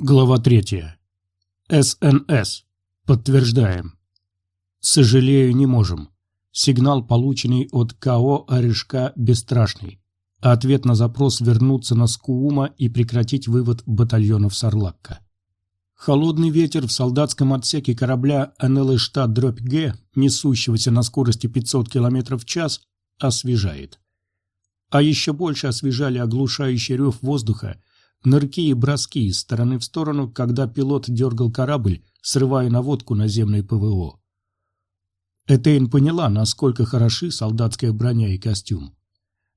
Глава третья. СНС. Подтверждаем. Сожалею, не можем. Сигнал, полученный от КО «Орешка» бесстрашный. Ответ на запрос вернуться на Скуума и прекратить вывод батальонов Сарлакка. Холодный ветер в солдатском отсеке корабля НЛШ дробь Г, несущегося на скорости 500 км в час, освежает. А еще больше освежали оглушающий рев воздуха – нырки и броски из стороны в сторону, когда пилот дергал корабль, срывая наводку наземной ПВО. Этейн поняла, насколько хороши солдатская броня и костюм.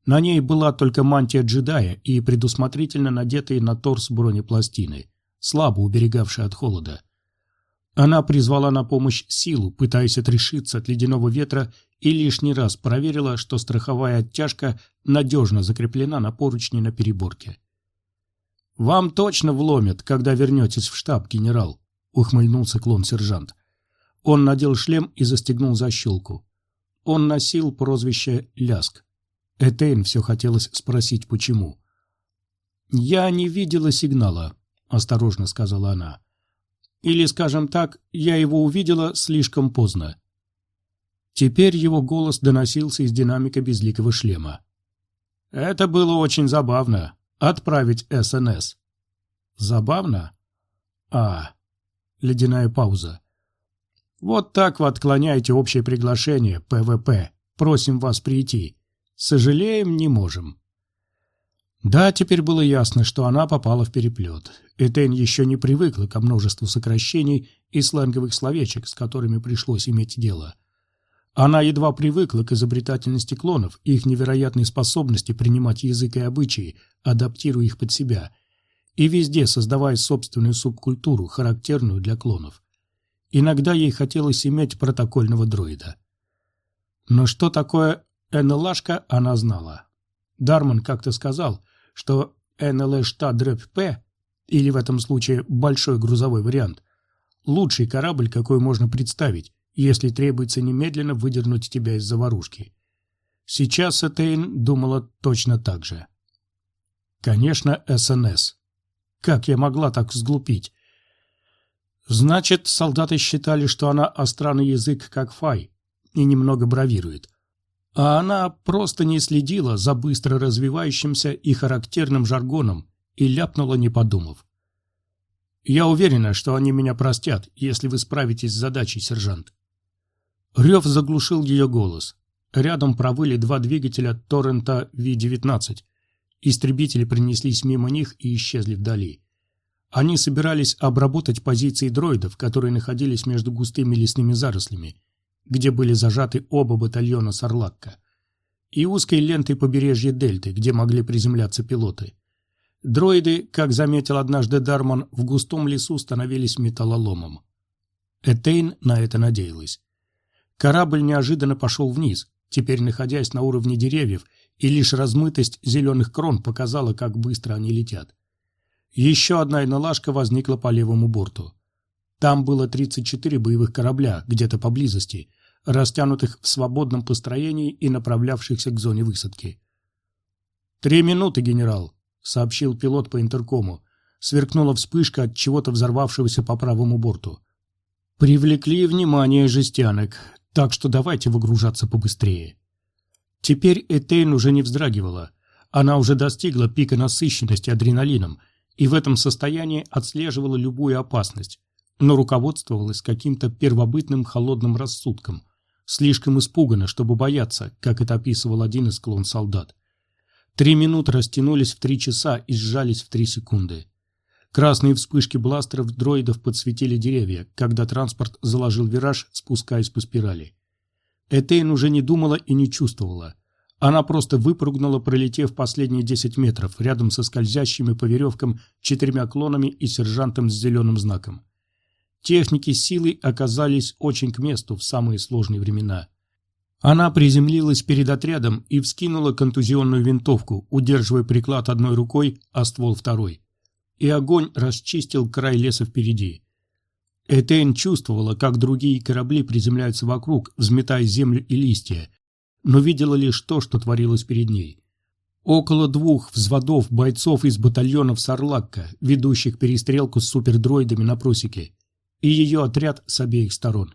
На ней была только мантия джедая и предусмотрительно надетые на торс бронепластины, слабо уберегавшие от холода. Она призвала на помощь силу, пытаясь отрешиться от ледяного ветра, и лишний раз проверила, что страховая оттяжка надежно закреплена на поручне на переборке. «Вам точно вломят, когда вернетесь в штаб, генерал», — ухмыльнулся клон-сержант. Он надел шлем и застегнул защелку. Он носил прозвище Ляск. Этейн все хотелось спросить, почему. «Я не видела сигнала», — осторожно сказала она. «Или, скажем так, я его увидела слишком поздно». Теперь его голос доносился из динамика безликого шлема. «Это было очень забавно. Отправить СНС. Забавно? А. Ледяная пауза. Вот так вы отклоняете общее приглашение, ПВП. Просим вас прийти. Сожалеем, не можем. Да, теперь было ясно, что она попала в переплет. Этейн еще не привыкла ко множеству сокращений и сленговых словечек, с которыми пришлось иметь дело. Она едва привыкла к изобретательности клонов и их невероятной способности принимать язык и обычаи, адаптируя их под себя, и везде создавая собственную субкультуру, характерную для клонов. Иногда ей хотелось иметь протокольного дроида. Но что такое НЛАшка, она знала. Дарман как-то сказал, что НЛШ-П, или в этом случае большой грузовой вариант, лучший корабль, какой можно представить, если требуется немедленно выдернуть тебя из заварушки. Сейчас Этейн думала точно так же. Конечно, СНС. Как я могла так сглупить? Значит, солдаты считали, что она остранный язык, как Фай, и немного бравирует. А она просто не следила за быстро развивающимся и характерным жаргоном и ляпнула, не подумав. «Я уверена, что они меня простят, если вы справитесь с задачей, сержант. Рев заглушил ее голос. Рядом провыли два двигателя Торрента Ви-19. Истребители принеслись мимо них и исчезли вдали. Они собирались обработать позиции дроидов, которые находились между густыми лесными зарослями, где были зажаты оба батальона Сарлакка, и узкой лентой побережья Дельты, где могли приземляться пилоты. Дроиды, как заметил однажды Дарман, в густом лесу становились металлоломом. Этейн на это надеялась. Корабль неожиданно пошел вниз, теперь находясь на уровне деревьев, и лишь размытость зеленых крон показала, как быстро они летят. Еще одна иналашка возникла по левому борту. Там было 34 боевых корабля, где-то поблизости, растянутых в свободном построении и направлявшихся к зоне высадки. «Три минуты, генерал», — сообщил пилот по интеркому. Сверкнула вспышка от чего-то взорвавшегося по правому борту. Привлекли внимание жестянок. Так что давайте выгружаться побыстрее. Теперь Этейн уже не вздрагивала. Она уже достигла пика насыщенности адреналином и в этом состоянии отслеживала любую опасность, но руководствовалась каким-то первобытным холодным рассудком. Слишком испугана, чтобы бояться, как это описывал один из клон солдат. Три минуты растянулись в три часа и сжались в три секунды. Красные вспышки бластеров дроидов подсветили деревья, когда транспорт заложил вираж, спускаясь по спирали. Этейн уже не думала и не чувствовала. Она просто выпрыгнула, пролетев последние 10 метров, рядом со скользящими по веревкам четырьмя клонами и сержантом с зеленым знаком. Техники силы оказались очень к месту в самые сложные времена. Она приземлилась перед отрядом и вскинула контузионную винтовку, удерживая приклад одной рукой, а ствол второй и огонь расчистил край леса впереди. Этейн чувствовала, как другие корабли приземляются вокруг, взметая землю и листья, но видела лишь то, что творилось перед ней. Около двух взводов бойцов из батальонов Сарлакка, ведущих перестрелку с супердроидами на просеке, и ее отряд с обеих сторон.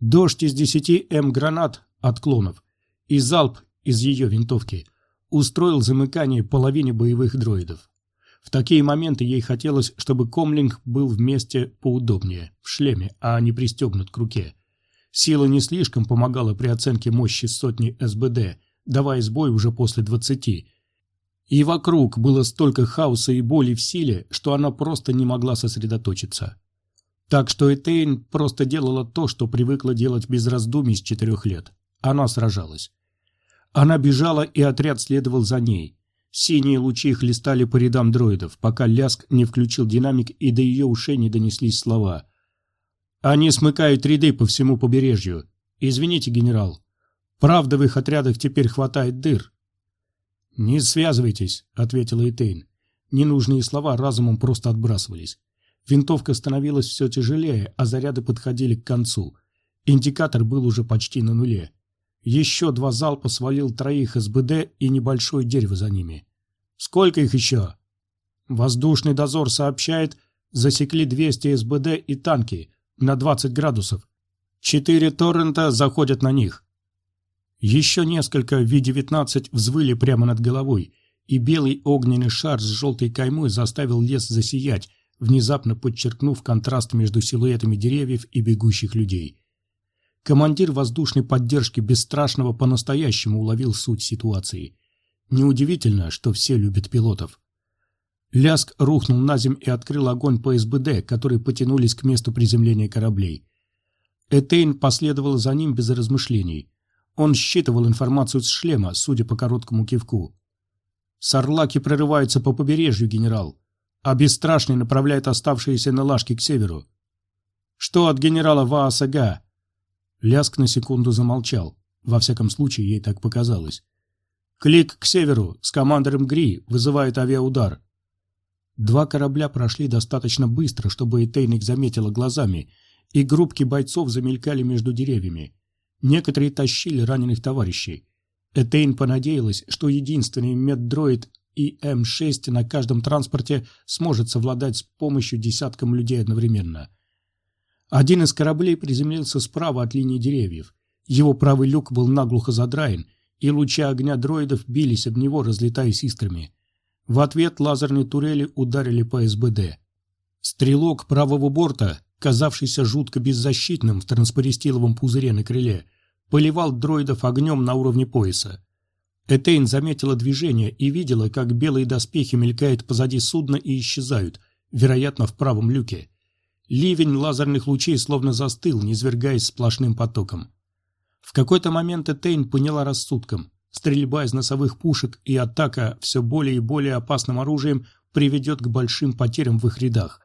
Дождь из десяти М-гранат от клонов и залп из ее винтовки устроил замыкание половине боевых дроидов. В такие моменты ей хотелось, чтобы комлинг был вместе поудобнее, в шлеме, а не пристегнут к руке. Сила не слишком помогала при оценке мощи сотни СБД, давая сбой уже после двадцати. И вокруг было столько хаоса и боли в силе, что она просто не могла сосредоточиться. Так что Этейн просто делала то, что привыкла делать без раздумий с четырех лет. Она сражалась. Она бежала, и отряд следовал за ней. Синие лучи хлестали по рядам дроидов, пока Ляск не включил динамик и до ее ушей не донеслись слова. «Они смыкают ряды по всему побережью. Извините, генерал. Правда, в их отрядах теперь хватает дыр». «Не связывайтесь», — ответила Этейн. Ненужные слова разумом просто отбрасывались. Винтовка становилась все тяжелее, а заряды подходили к концу. Индикатор был уже почти на нуле. Еще два залпа свалил троих СБД и небольшое дерево за ними. «Сколько их еще?» Воздушный дозор сообщает, засекли 200 СБД и танки на 20 градусов. Четыре торрента заходят на них. Еще несколько Ви-19 взвыли прямо над головой, и белый огненный шар с желтой каймой заставил лес засиять, внезапно подчеркнув контраст между силуэтами деревьев и бегущих людей. Командир воздушной поддержки Бесстрашного по-настоящему уловил суть ситуации. Неудивительно, что все любят пилотов. Ляск рухнул на земь и открыл огонь по СБД, которые потянулись к месту приземления кораблей. Этейн последовал за ним без размышлений. Он считывал информацию с шлема, судя по короткому кивку. «Сарлаки прорываются по побережью, генерал, а Бесстрашный направляет оставшиеся налажки к северу. Что от генерала Ваасага?» Ляск на секунду замолчал. Во всяком случае, ей так показалось. «Клик к северу. С командором Гри. Вызывает авиаудар». Два корабля прошли достаточно быстро, чтобы Этейн их заметила глазами, и группки бойцов замелькали между деревьями. Некоторые тащили раненых товарищей. Этейн понадеялась, что единственный меддроид и М6 на каждом транспорте сможет совладать с помощью десятком людей одновременно. Один из кораблей приземлился справа от линии деревьев. Его правый люк был наглухо задраен, и лучи огня дроидов бились об него, разлетаясь искрами. В ответ лазерные турели ударили по СБД. Стрелок правого борта, казавшийся жутко беззащитным в транспористиловом пузыре на крыле, поливал дроидов огнем на уровне пояса. Этейн заметила движение и видела, как белые доспехи мелькают позади судна и исчезают, вероятно, в правом люке. Ливень лазерных лучей словно застыл, низвергаясь сплошным потоком. В какой-то момент Этейн поняла рассудком. Стрельба из носовых пушек и атака все более и более опасным оружием приведет к большим потерям в их рядах.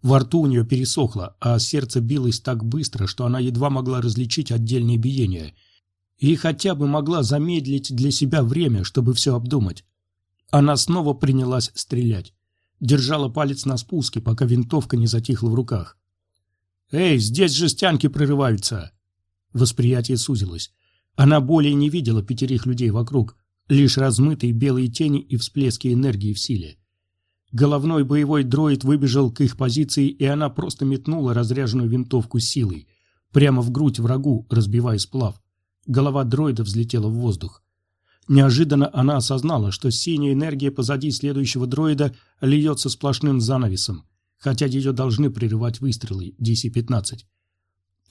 Во рту у нее пересохло, а сердце билось так быстро, что она едва могла различить отдельные биения. И хотя бы могла замедлить для себя время, чтобы все обдумать. Она снова принялась стрелять держала палец на спуске, пока винтовка не затихла в руках. «Эй, здесь жестянки прорываются!» Восприятие сузилось. Она более не видела пятерых людей вокруг, лишь размытые белые тени и всплески энергии в силе. Головной боевой дроид выбежал к их позиции, и она просто метнула разряженную винтовку силой, прямо в грудь врагу, разбивая сплав. Голова дроида взлетела в воздух. Неожиданно она осознала, что синяя энергия позади следующего дроида льется сплошным занавесом, хотя ее должны прерывать выстрелы DC-15.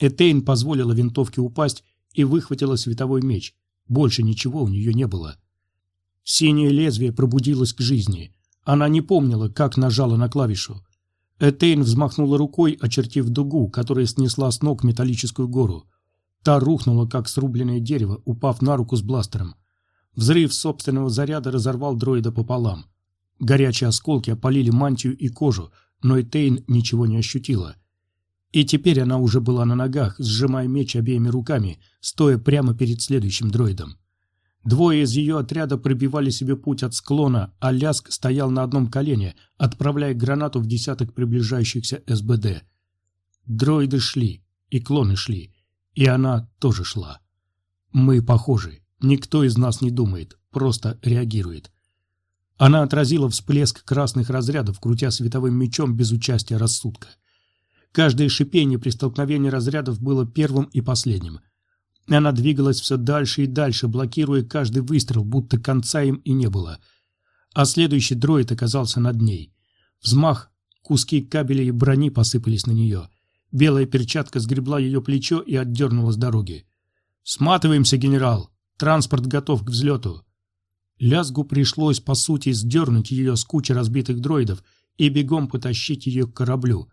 Этейн позволила винтовке упасть и выхватила световой меч. Больше ничего у нее не было. Синее лезвие пробудилось к жизни. Она не помнила, как нажала на клавишу. Этейн взмахнула рукой, очертив дугу, которая снесла с ног металлическую гору. Та рухнула, как срубленное дерево, упав на руку с бластером. Взрыв собственного заряда разорвал дроида пополам. Горячие осколки опалили мантию и кожу, но Этейн ничего не ощутила. И теперь она уже была на ногах, сжимая меч обеими руками, стоя прямо перед следующим дроидом. Двое из ее отряда пробивали себе путь от склона, а Ляск стоял на одном колене, отправляя гранату в десяток приближающихся СБД. Дроиды шли, и клоны шли, и она тоже шла. Мы похожи Никто из нас не думает, просто реагирует. Она отразила всплеск красных разрядов, крутя световым мечом без участия рассудка. Каждое шипение при столкновении разрядов было первым и последним. Она двигалась все дальше и дальше, блокируя каждый выстрел, будто конца им и не было. А следующий дроид оказался над ней. Взмах, куски кабеля и брони посыпались на нее. Белая перчатка сгребла ее плечо и отдернула с дороги. «Сматываемся, генерал! Транспорт готов к взлету!» Лязгу пришлось, по сути, сдернуть ее с кучи разбитых дроидов и бегом потащить ее к кораблю.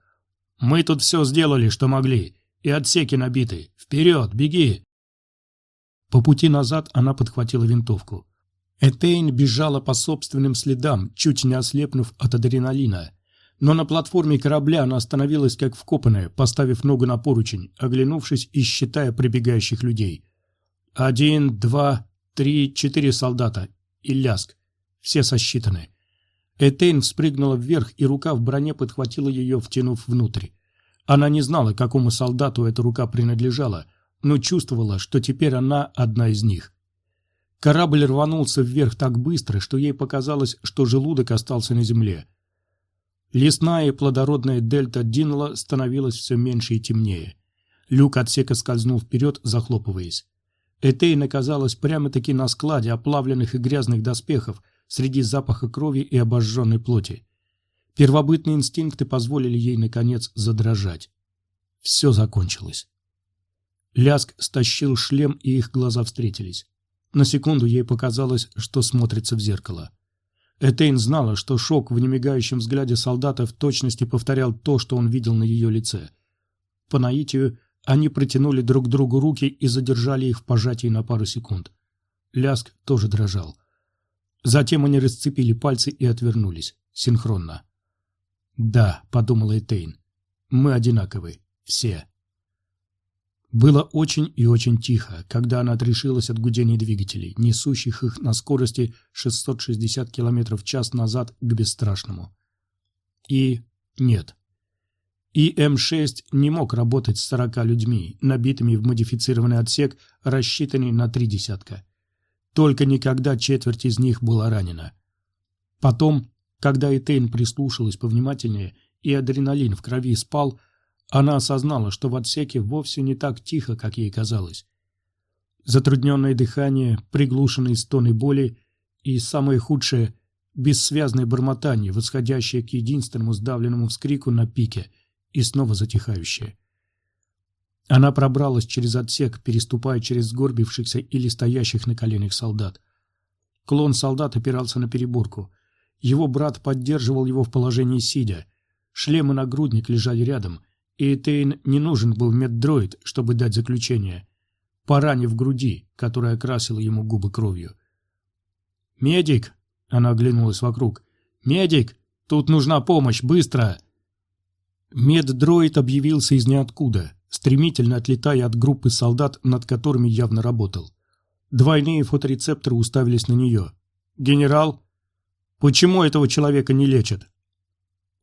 «Мы тут все сделали, что могли, и отсеки набиты. Вперед, беги!» По пути назад она подхватила винтовку. Этейн бежала по собственным следам, чуть не ослепнув от адреналина. Но на платформе корабля она остановилась как вкопанная, поставив ногу на поручень, оглянувшись и считая прибегающих людей. Один, два, три, четыре солдата. И ляск. Все сосчитаны. Этейн спрыгнула вверх, и рука в броне подхватила ее, втянув внутрь. Она не знала, какому солдату эта рука принадлежала, но чувствовала, что теперь она одна из них. Корабль рванулся вверх так быстро, что ей показалось, что желудок остался на земле. Лесная и плодородная дельта Динла становилась все меньше и темнее. Люк отсека скользнул вперед, захлопываясь. Этейн оказалась прямо-таки на складе оплавленных и грязных доспехов среди запаха крови и обожженной плоти. Первобытные инстинкты позволили ей, наконец, задрожать. Все закончилось. Ляск стащил шлем, и их глаза встретились. На секунду ей показалось, что смотрится в зеркало. Этейн знала, что шок в немигающем взгляде солдата в точности повторял то, что он видел на ее лице. По наитию они протянули друг другу руки и задержали их в пожатии на пару секунд. Ляск тоже дрожал. Затем они расцепили пальцы и отвернулись, синхронно. «Да», — подумала Этейн, — «мы одинаковы, все». Было очень и очень тихо, когда она отрешилась от гудения двигателей, несущих их на скорости 660 км в час назад к бесстрашному. И нет. И М6 не мог работать с 40 людьми, набитыми в модифицированный отсек, рассчитанный на три десятка. Только никогда четверть из них была ранена. Потом, когда Этейн прислушалась повнимательнее, и адреналин в крови спал, она осознала, что в отсеке вовсе не так тихо, как ей казалось. Затрудненное дыхание, приглушенные стоны боли и, самое худшее, бессвязное бормотание, восходящее к единственному сдавленному вскрику на пике и снова затихающее. Она пробралась через отсек, переступая через сгорбившихся или стоящих на коленях солдат. Клон солдат опирался на переборку. Его брат поддерживал его в положении сидя. Шлем и нагрудник лежали рядом — и Тейн не нужен был меддроид, чтобы дать заключение. По ране в груди, которая окрасила ему губы кровью. «Медик!» — она оглянулась вокруг. «Медик! Тут нужна помощь! Быстро!» Меддроид объявился из ниоткуда, стремительно отлетая от группы солдат, над которыми явно работал. Двойные фоторецепторы уставились на нее. «Генерал, почему этого человека не лечат?»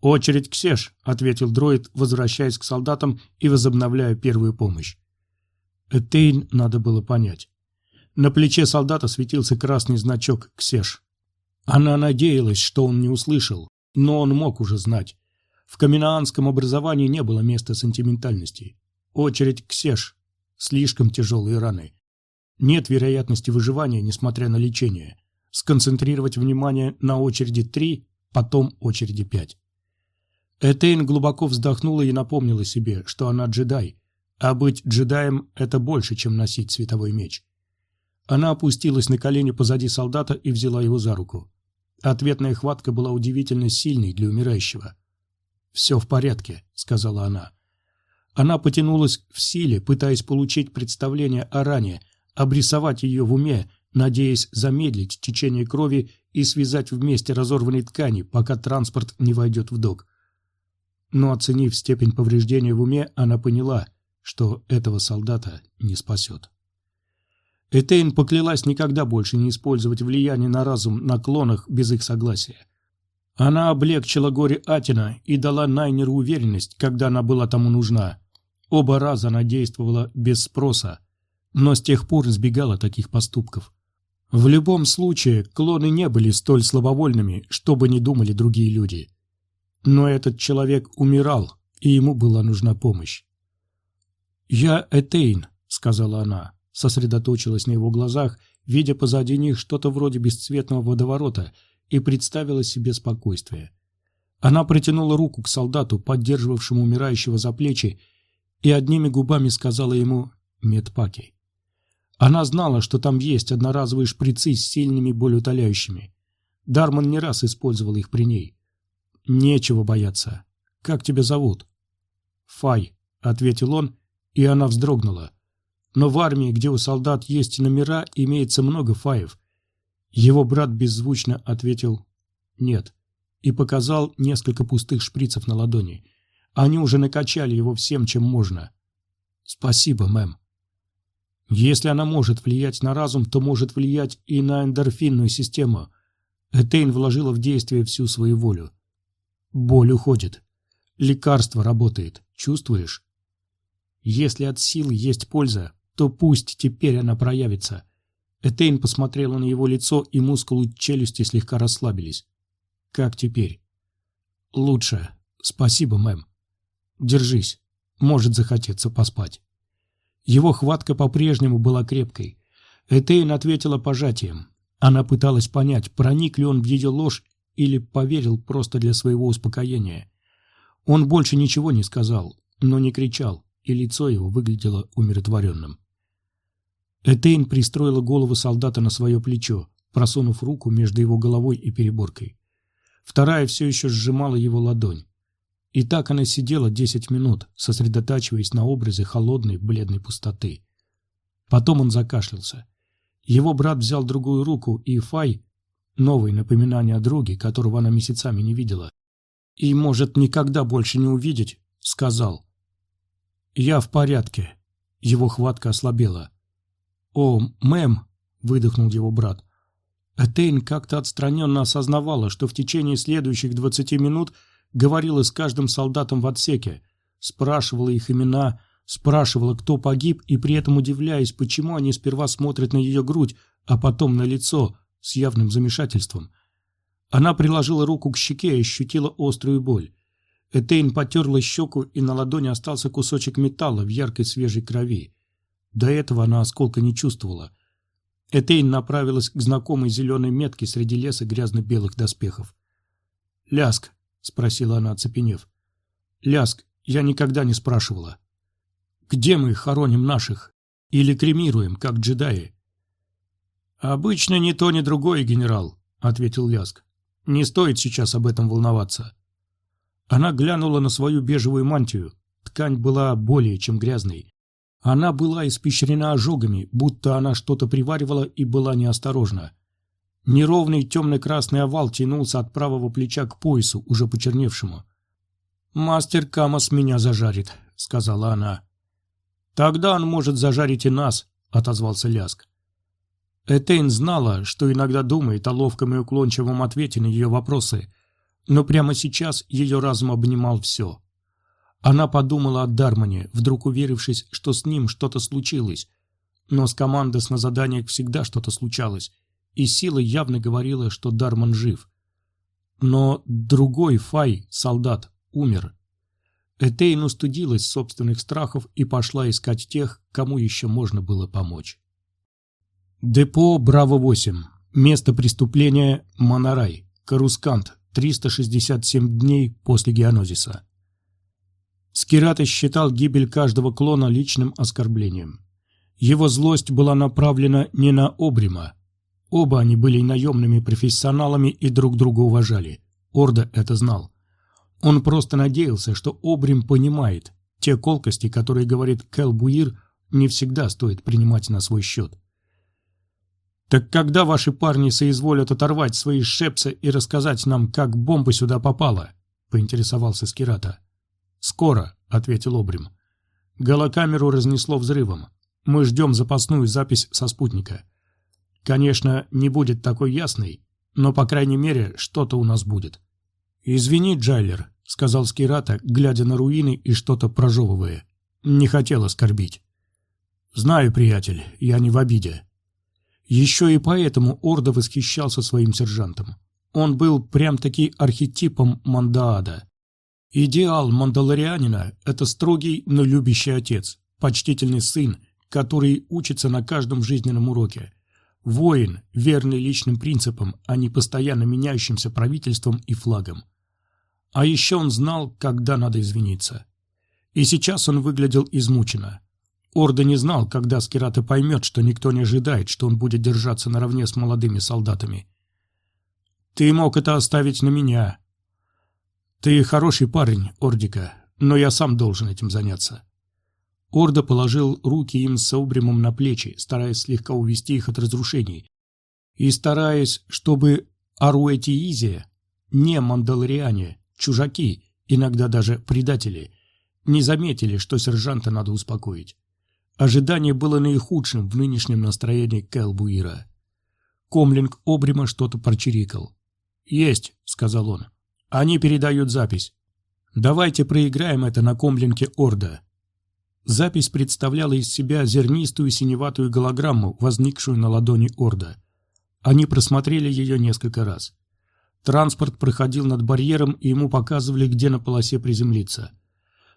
«Очередь Ксеш», — ответил дроид, возвращаясь к солдатам и возобновляя первую помощь. Этейн надо было понять. На плече солдата светился красный значок «Ксеш». Она надеялась, что он не услышал, но он мог уже знать. В каминаанском образовании не было места сентиментальности. Очередь «Ксеш». Слишком тяжелые раны. Нет вероятности выживания, несмотря на лечение. Сконцентрировать внимание на очереди 3, потом очереди 5. Этейн глубоко вздохнула и напомнила себе, что она джедай, а быть джедаем – это больше, чем носить световой меч. Она опустилась на колени позади солдата и взяла его за руку. Ответная хватка была удивительно сильной для умирающего. «Все в порядке», — сказала она. Она потянулась в силе, пытаясь получить представление о ране, обрисовать ее в уме, надеясь замедлить течение крови и связать вместе разорванные ткани, пока транспорт не войдет в док но, оценив степень повреждения в уме, она поняла, что этого солдата не спасет. Этейн поклялась никогда больше не использовать влияние на разум на клонах без их согласия. Она облегчила горе Атина и дала Найнеру уверенность, когда она была тому нужна. Оба раза она действовала без спроса. но с тех пор избегала таких поступков. В любом случае, клоны не были столь слабовольными, чтобы не думали другие люди. Но этот человек умирал, и ему была нужна помощь. «Я Этейн», — сказала она, сосредоточилась на его глазах, видя позади них что-то вроде бесцветного водоворота, и представила себе спокойствие. Она протянула руку к солдату, поддерживавшему умирающего за плечи, и одними губами сказала ему «Медпаки». Она знала, что там есть одноразовые шприцы с сильными болеутоляющими. Дарман не раз использовал их при ней. «Нечего бояться. Как тебя зовут?» «Фай», — ответил он, и она вздрогнула. Но в армии, где у солдат есть номера, имеется много фаев. Его брат беззвучно ответил «нет» и показал несколько пустых шприцев на ладони. Они уже накачали его всем, чем можно. «Спасибо, мэм». Если она может влиять на разум, то может влиять и на эндорфинную систему. Этейн вложила в действие всю свою волю. Боль уходит. Лекарство работает. Чувствуешь? Если от сил есть польза, то пусть теперь она проявится. Этейн посмотрела на его лицо, и мускулы челюсти слегка расслабились. Как теперь? Лучше. Спасибо, мэм. Держись. Может захотеться поспать. Его хватка по-прежнему была крепкой. Этейн ответила пожатием. Она пыталась понять, проник ли он в ее ложь или поверил просто для своего успокоения. Он больше ничего не сказал, но не кричал, и лицо его выглядело умиротворенным. Этейн пристроила голову солдата на свое плечо, просунув руку между его головой и переборкой. Вторая все еще сжимала его ладонь. И так она сидела десять минут, сосредотачиваясь на образе холодной, бледной пустоты. Потом он закашлялся. Его брат взял другую руку, и Фай, новое напоминание о друге, которого она месяцами не видела, и, может, никогда больше не увидеть, сказал. «Я в порядке». Его хватка ослабела. «О, мэм!» — выдохнул его брат. Этейн как-то отстраненно осознавала, что в течение следующих двадцати минут – говорила с каждым солдатом в отсеке, спрашивала их имена, спрашивала, кто погиб, и при этом удивляясь, почему они сперва смотрят на ее грудь, а потом на лицо с явным замешательством. Она приложила руку к щеке и ощутила острую боль. Этейн потерла щеку, и на ладони остался кусочек металла в яркой свежей крови. До этого она осколка не чувствовала. Этейн направилась к знакомой зеленой метке среди леса грязно-белых доспехов. Ляск, — спросила она, оцепенев. «Ляск, я никогда не спрашивала. Где мы хороним наших? Или кремируем, как джедаи?» «Обычно ни то, ни другое, генерал», — ответил Ляск. «Не стоит сейчас об этом волноваться». Она глянула на свою бежевую мантию. Ткань была более чем грязной. Она была испещрена ожогами, будто она что-то приваривала и была неосторожна. Неровный темно-красный овал тянулся от правого плеча к поясу, уже почерневшему. «Мастер Камас меня зажарит», — сказала она. «Тогда он может зажарить и нас», — отозвался Ляск. Этейн знала, что иногда думает о ловком и уклончивом ответе на ее вопросы, но прямо сейчас ее разум обнимал все. Она подумала о Дармане, вдруг уверившись, что с ним что-то случилось. Но с командос на заданиях всегда что-то случалось, и сила явно говорила, что Дарман жив. Но другой Фай, солдат, умер. Этейн устудилась собственных страхов и пошла искать тех, кому еще можно было помочь. Депо Браво-8. Место преступления Монорай. Карускант. 367 дней после геонозиса. Скирата считал гибель каждого клона личным оскорблением. Его злость была направлена не на Обрима, Оба они были наемными профессионалами и друг друга уважали. Орда это знал. Он просто надеялся, что Обрим понимает, те колкости, которые говорит Кэл Буир, не всегда стоит принимать на свой счет. «Так когда ваши парни соизволят оторвать свои шепсы и рассказать нам, как бомба сюда попала?» — поинтересовался Скирата. «Скоро», — ответил Обрим. «Голокамеру разнесло взрывом. Мы ждем запасную запись со спутника. Конечно, не будет такой ясной, но, по крайней мере, что-то у нас будет. «Извини, Джайлер», — сказал Скирата, глядя на руины и что-то прожевывая. «Не хотел оскорбить». «Знаю, приятель, я не в обиде». Еще и поэтому Орда восхищался своим сержантом. Он был прям-таки архетипом Мандаада. Идеал мандалорианина – это строгий, но любящий отец, почтительный сын, который учится на каждом жизненном уроке. Воин, верный личным принципам, а не постоянно меняющимся правительством и флагом. А еще он знал, когда надо извиниться. И сейчас он выглядел измученно. Орда не знал, когда Скирата поймет, что никто не ожидает, что он будет держаться наравне с молодыми солдатами. «Ты мог это оставить на меня. Ты хороший парень, Ордика, но я сам должен этим заняться». Орда положил руки им с Обримом на плечи, стараясь слегка увести их от разрушений, и стараясь, чтобы Аруэтиизия, не мандалариане, чужаки, иногда даже предатели, не заметили, что сержанта надо успокоить. Ожидание было наихудшим в нынешнем настроении Кэлбуира. Комлинг Обрима что-то прочирикал. «Есть», — сказал он. «Они передают запись. Давайте проиграем это на комлинке Орда». Запись представляла из себя зернистую синеватую голограмму, возникшую на ладони Орда. Они просмотрели ее несколько раз. Транспорт проходил над барьером, и ему показывали, где на полосе приземлиться.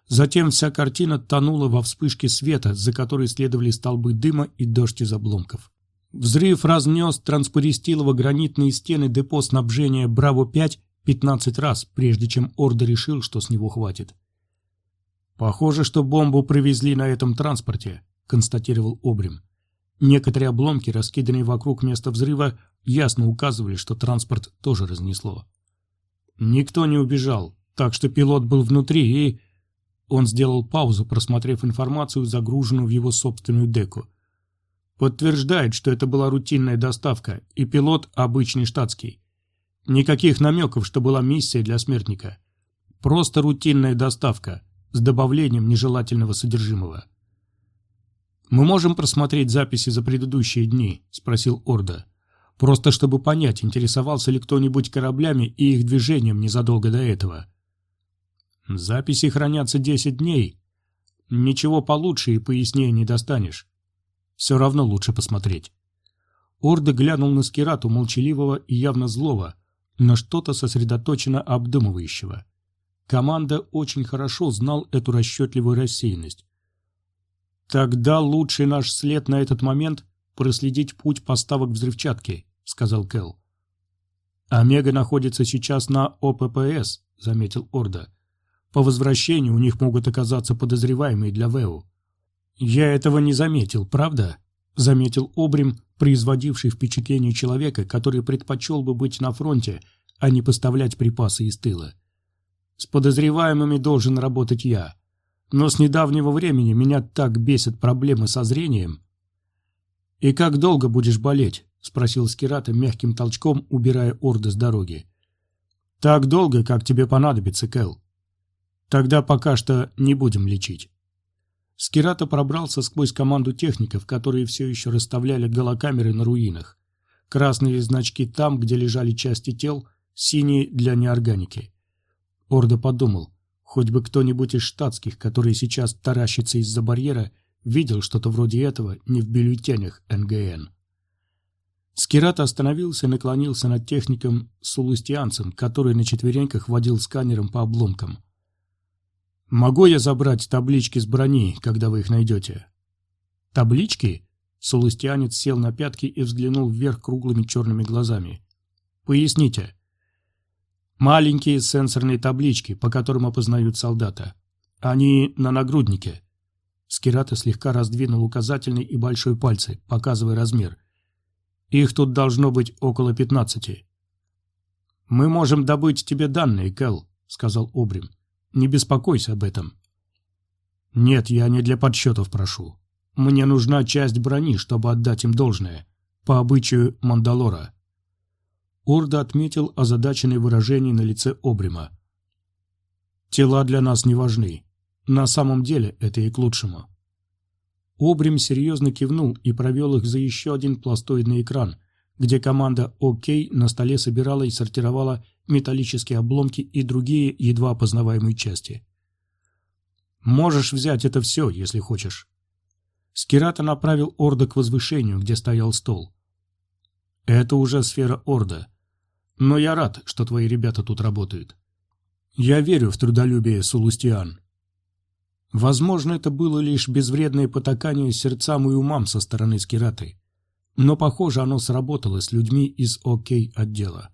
Затем вся картина тонула во вспышке света, за которой следовали столбы дыма и дождь из обломков. Взрыв разнес транспористилово-гранитные стены депо снабжения «Браво-5» 15 раз, прежде чем Орда решил, что с него хватит. «Похоже, что бомбу привезли на этом транспорте», — констатировал Обрим. Некоторые обломки, раскиданные вокруг места взрыва, ясно указывали, что транспорт тоже разнесло. Никто не убежал, так что пилот был внутри и... Он сделал паузу, просмотрев информацию, загруженную в его собственную деку. Подтверждает, что это была рутинная доставка, и пилот обычный штатский. Никаких намеков, что была миссия для смертника. Просто рутинная доставка с добавлением нежелательного содержимого. «Мы можем просмотреть записи за предыдущие дни?» – спросил Орда. «Просто чтобы понять, интересовался ли кто-нибудь кораблями и их движением незадолго до этого». Записи хранятся десять дней. Ничего получше и пояснее не достанешь. Все равно лучше посмотреть. Орда глянул на Скирату, молчаливого и явно злого, но что-то сосредоточенно обдумывающего. Команда очень хорошо знал эту расчетливую рассеянность. «Тогда лучший наш след на этот момент — проследить путь поставок взрывчатки», — сказал Кэл. «Омега находится сейчас на ОППС», — заметил Орда. По возвращению у них могут оказаться подозреваемые для Вэу. «Я этого не заметил, правда?» — заметил Обрим, производивший впечатление человека, который предпочел бы быть на фронте, а не поставлять припасы из тыла. «С подозреваемыми должен работать я. Но с недавнего времени меня так бесят проблемы со зрением». «И как долго будешь болеть?» — спросил Скирата мягким толчком, убирая орды с дороги. «Так долго, как тебе понадобится, Кэл. Тогда пока что не будем лечить. Скирата пробрался сквозь команду техников, которые все еще расставляли голокамеры на руинах. Красные значки там, где лежали части тел, синие для неорганики. Орда подумал, хоть бы кто-нибудь из штатских, который сейчас таращится из-за барьера, видел что-то вроде этого не в бюллетенях НГН. Скирата остановился и наклонился над техником с улустианцем, который на четвереньках водил сканером по обломкам. «Могу я забрать таблички с брони, когда вы их найдете?» «Таблички?» Солустианец сел на пятки и взглянул вверх круглыми черными глазами. «Поясните». «Маленькие сенсорные таблички, по которым опознают солдата. Они на нагруднике». Скирата слегка раздвинул указательный и большой пальцы, показывая размер. «Их тут должно быть около пятнадцати». «Мы можем добыть тебе данные, Кэл», — сказал Обрим. Не беспокойся об этом. Нет, я не для подсчетов прошу. Мне нужна часть брони, чтобы отдать им должное. По обычаю Мандалора. Орда отметил озадаченное выражение на лице Обрима. Тела для нас не важны. На самом деле это и к лучшему. Обрим серьезно кивнул и провел их за еще один пластоидный экран, где команда ОК на столе собирала и сортировала металлические обломки и другие едва опознаваемые части. «Можешь взять это все, если хочешь». Скирата направил Орда к возвышению, где стоял стол. «Это уже сфера Орда. Но я рад, что твои ребята тут работают. Я верю в трудолюбие Сулустиан. Возможно, это было лишь безвредное потакание сердцам и умам со стороны Скираты. Но, похоже, оно сработало с людьми из ОК-отдела.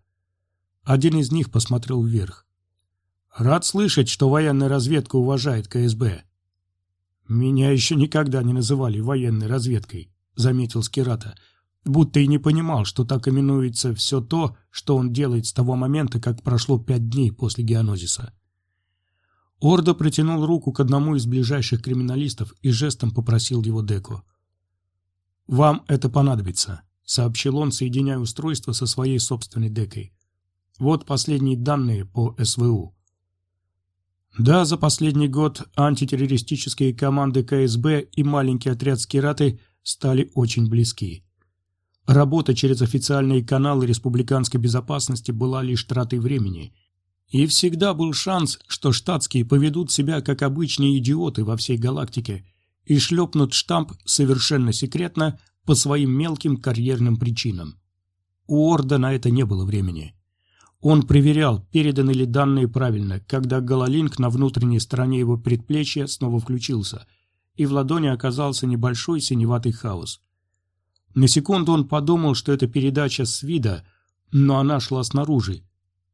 Один из них посмотрел вверх. «Рад слышать, что военная разведка уважает КСБ». «Меня еще никогда не называли военной разведкой», — заметил Скирата, будто и не понимал, что так именуется все то, что он делает с того момента, как прошло пять дней после геонозиса. Ордо протянул руку к одному из ближайших криминалистов и жестом попросил его деку. «Вам это понадобится», — сообщил он, соединяя устройство со своей собственной декой. «Вот последние данные по СВУ». Да, за последний год антитеррористические команды КСБ и маленький отряд Скираты стали очень близки. Работа через официальные каналы республиканской безопасности была лишь тратой времени, и всегда был шанс, что штатские поведут себя как обычные идиоты во всей галактике и шлепнут штамп совершенно секретно по своим мелким карьерным причинам. У Орда на это не было времени. Он проверял, переданы ли данные правильно, когда гололинк на внутренней стороне его предплечья снова включился, и в ладони оказался небольшой синеватый хаос. На секунду он подумал, что это передача с вида, но она шла снаружи,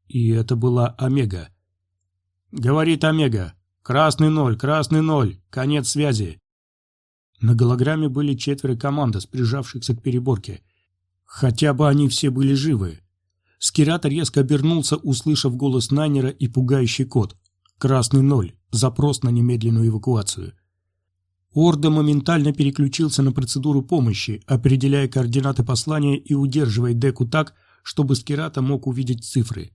и это была Омега. «Говорит Омега. Красный ноль, красный ноль. Конец связи». На голограмме были четверо командос, прижавшихся к переборке. Хотя бы они все были живы. Скирата резко обернулся, услышав голос Найнера и пугающий код. «Красный ноль. Запрос на немедленную эвакуацию». Орда моментально переключился на процедуру помощи, определяя координаты послания и удерживая деку так, чтобы Скирата мог увидеть цифры.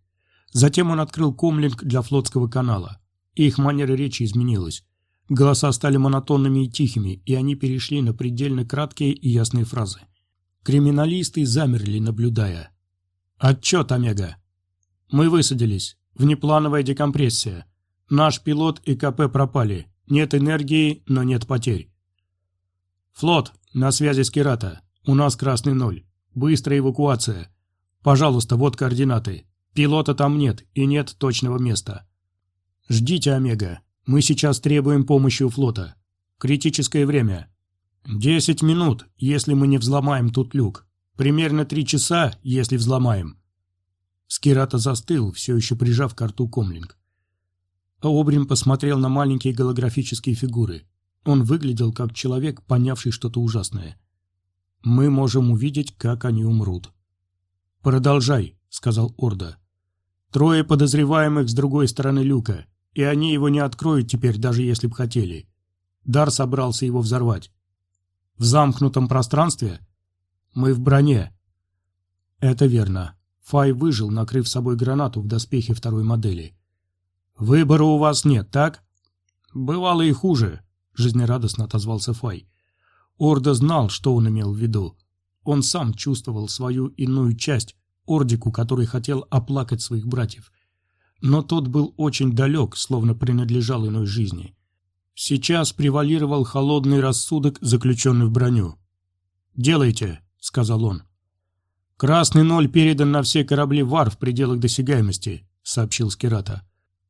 Затем он открыл комлинг для флотского канала. Их манера речи изменилась. Голоса стали монотонными и тихими, и они перешли на предельно краткие и ясные фразы. Криминалисты замерли, наблюдая. «Отчет, Омега. Мы высадились. Внеплановая декомпрессия. Наш пилот и КП пропали. Нет энергии, но нет потерь. Флот, на связи с Кирата. У нас красный ноль. Быстрая эвакуация. Пожалуйста, вот координаты. Пилота там нет и нет точного места. Ждите, Омега. Мы сейчас требуем помощи у флота. Критическое время. Десять минут, если мы не взломаем тут люк. Примерно три часа, если взломаем. Скирата застыл, все еще прижав к рту комлинг. Обрим посмотрел на маленькие голографические фигуры. Он выглядел как человек, понявший что-то ужасное. «Мы можем увидеть, как они умрут». «Продолжай», — сказал Орда. Трое подозреваемых с другой стороны люка, и они его не откроют теперь, даже если б хотели. Дар собрался его взорвать. В замкнутом пространстве? Мы в броне. Это верно. Фай выжил, накрыв собой гранату в доспехе второй модели. Выбора у вас нет, так? Бывало и хуже, жизнерадостно отозвался Фай. Орда знал, что он имел в виду. Он сам чувствовал свою иную часть, Ордику, который хотел оплакать своих братьев. Но тот был очень далек, словно принадлежал иной жизни. Сейчас превалировал холодный рассудок, заключенный в броню. «Делайте», — сказал он. «Красный ноль передан на все корабли ВАР в пределах досягаемости», — сообщил Скирата.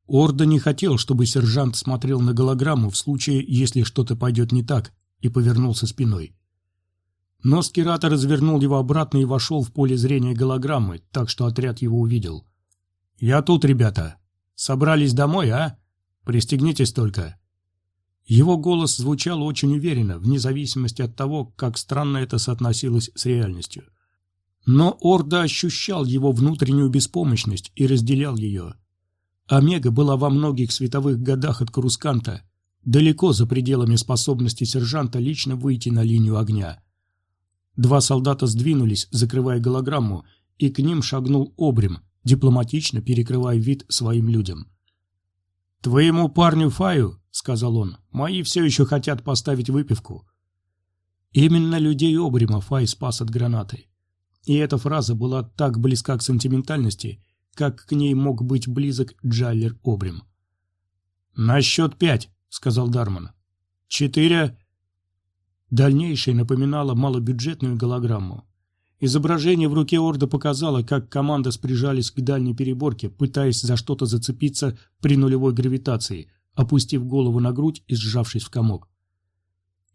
Орда не хотел, чтобы сержант смотрел на голограмму в случае, если что-то пойдет не так, и повернулся спиной. Но Скирата развернул его обратно и вошел в поле зрения голограммы, так что отряд его увидел. «Я тут, ребята. Собрались домой, а? Пристегнитесь только». Его голос звучал очень уверенно, вне зависимости от того, как странно это соотносилось с реальностью. Но Орда ощущал его внутреннюю беспомощность и разделял ее. Омега была во многих световых годах от Карусканта, далеко за пределами способности сержанта лично выйти на линию огня. Два солдата сдвинулись, закрывая голограмму, и к ним шагнул Обрим, дипломатично перекрывая вид своим людям. «Твоему парню Фаю, — сказал он, — мои все еще хотят поставить выпивку». Именно людей Обрима Фай спас от гранаты. И эта фраза была так близка к сентиментальности, как к ней мог быть близок Джайлер Обрим. «На счет пять», — сказал Дарман. «Четыре...» Дальнейшее напоминало малобюджетную голограмму. Изображение в руке Орда показало, как команда сприжались к дальней переборке, пытаясь за что-то зацепиться при нулевой гравитации, опустив голову на грудь и сжавшись в комок.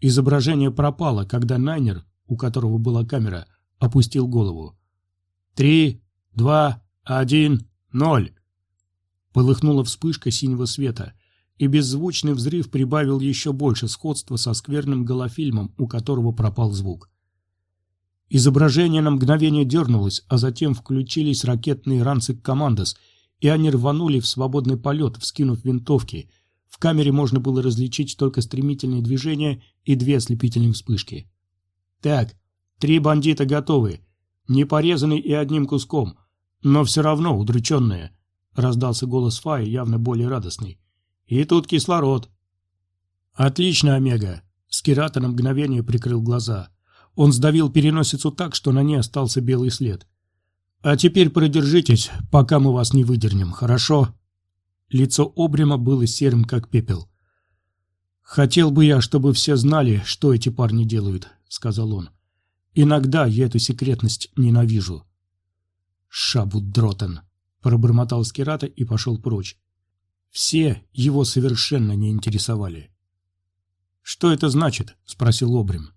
Изображение пропало, когда Найнер, у которого была камера, опустил голову. «Три, два, один, ноль!» Полыхнула вспышка синего света, и беззвучный взрыв прибавил еще больше сходства со скверным голофильмом, у которого пропал звук. Изображение на мгновение дернулось, а затем включились ракетные ранцы «Командос», и они рванули в свободный полет, вскинув винтовки. В камере можно было различить только стремительные движения и две ослепительные вспышки. «Так, три бандита готовы, не порезанный и одним куском, но все равно удрученные», — раздался голос Фаи, явно более радостный. И тут кислород. Отлично, Омега. Скирата на мгновение прикрыл глаза. Он сдавил переносицу так, что на ней остался белый след. А теперь продержитесь, пока мы вас не выдернем, хорошо? Лицо Обрима было серым, как пепел. «Хотел бы я, чтобы все знали, что эти парни делают», — сказал он. «Иногда я эту секретность ненавижу». «Шабут Дротен», — пробормотал Скирата и пошел прочь. Все его совершенно не интересовали. «Что это значит?» – спросил Обрим.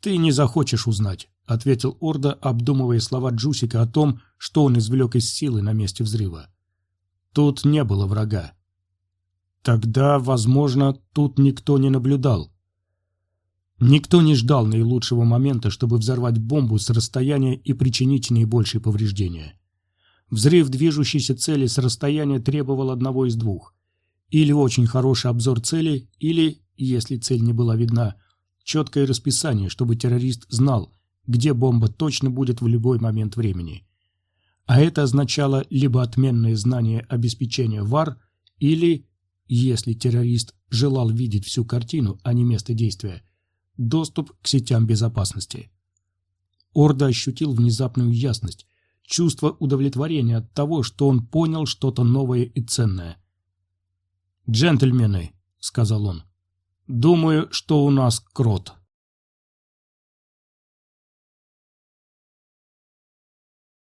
«Ты не захочешь узнать», – ответил Орда, обдумывая слова Джусика о том, что он извлек из силы на месте взрыва. «Тут не было врага». «Тогда, возможно, тут никто не наблюдал». Никто не ждал наилучшего момента, чтобы взорвать бомбу с расстояния и причинить наибольшие повреждения. Взрыв движущейся цели с расстояния требовал одного из двух. Или очень хороший обзор цели, или, если цель не была видна, четкое расписание, чтобы террорист знал, где бомба точно будет в любой момент времени. А это означало либо отменное знание обеспечения ВАР, или, если террорист желал видеть всю картину, а не место действия, доступ к сетям безопасности. Орда ощутил внезапную ясность, чувство удовлетворения от того, что он понял что-то новое и ценное. «Джентльмены», — сказал он, — «думаю, что у нас крот».